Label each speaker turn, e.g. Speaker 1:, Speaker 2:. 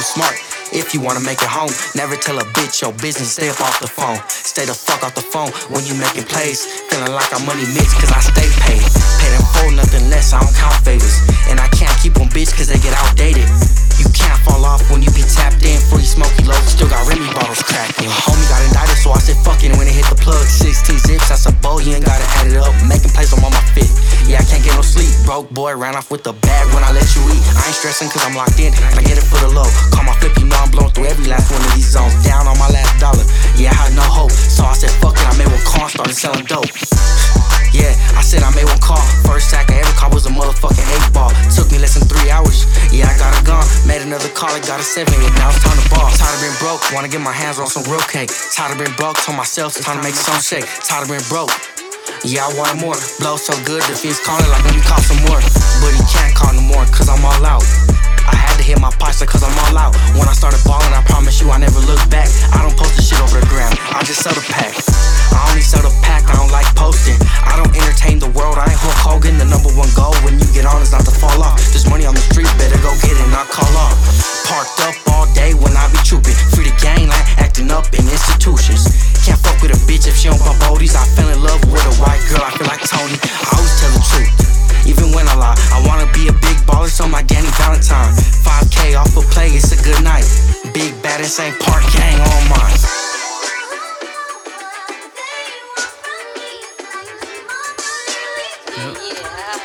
Speaker 1: Gotta smart. If you wanna make it home, never tell a bitch your business, stay up off the phone. Stay the fuck off the phone when you making plays. Feeling like I'm money mixed cause I stay paid. Pay them for nothing less, I don't count favors. And I can't keep them bitch cause they get outdated. You can't fall off when you be tapped in. Free smoky low, Broke boy, ran off with the bag when I let you eat. I ain't stressing cause I'm locked in. I get it for the low. Call my flip, you know I'm blowing through every last one of these zones. Down on my last dollar. Yeah, I had no hope. So I said fuck it, I made one call and started selling dope. Yeah, I said I made one call. First sack I ever caught was a motherfucking eight ball. Took me less than three hours. Yeah, I got a gun. Made another call, I got a seven. Now it's time to ball. Tired of being broke, wanna get my hands on some real cake. Tired of being broke, told myself it's time to make some shake. Tired of being broke. Yeah, I want more. Blow so good, the fiends calling like let me call some more. But he can't call no more, cause I'm all out. I had to hit my pasta cause I'm all out. When I started balling, I promise you I never look back. I don't post the shit over the gram, I just sell the pack. い。